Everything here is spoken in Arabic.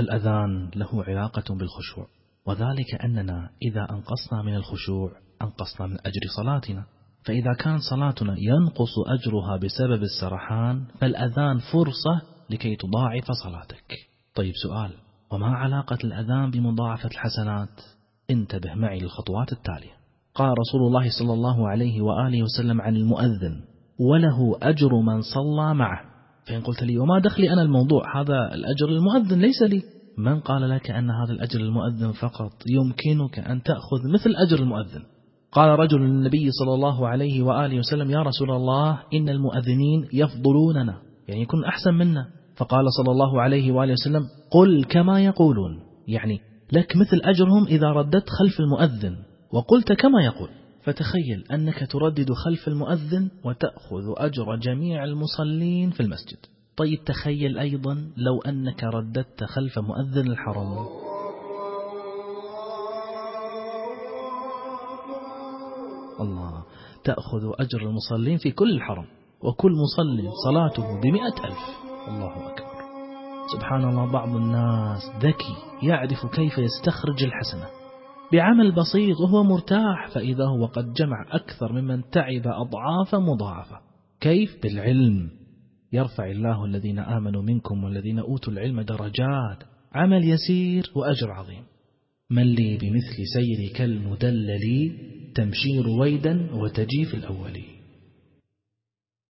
الأذان له علاقة بالخشوع وذلك أننا إذا أنقصنا من الخشوع أنقصنا من أجر صلاتنا. فإذا كان صلاتنا ينقص أجرها بسبب السرحان فالأذان فرصة لكي تضاعف صلاتك. طيب سؤال وما علاقة الأذان بمضاعفة الحسنات؟ انتبه معي للخطوات التالية. قال رسول الله صلى الله عليه وآله وسلم عن المؤذن وله أجر من صلى معه. فإن قلت لي وما دخلي أنا الموضوع هذا الأجر المؤذن ليس لي. من قال لك أن هذا الأجر المؤذن فقط يمكنك أن تأخذ مثل أجر المؤذن؟ قال رجل للنبي صلى الله عليه وآله وسلم يا رسول الله إن المؤذنين يفضلوننا. يعني يكون أحسن منا. فقال صلى الله عليه وآله وسلم قل كما يقولون. يعني لك مثل أجرهم إذا رددت خلف المؤذن وقلت كما يقول. فتخيل أنك تردد خلف المؤذن وتأخذ أجر جميع المصلين في المسجد. طيب تخيل أيضا لو أنك رددت خلف مؤذن الحرم الله تأخذ أجر المصلين في كل الحرم وكل مصل صلاته بمئة ألف. الله أكبر. سبحان الله بعض الناس ذكي يعرف كيف يستخرج الحسنة. بعمل بسيط وهو مرتاح فإذا هو قد جمع أكثر ممن تعب أضعاف مضاعفة. كيف؟ بالعلم. يرفع الله الذين آمنوا منكم والذين أوتوا العلم درجات. عمل يسير وأجر عظيم. من لي بمثل سيرك المدلل تمشي رويدا وتجي في الأولين.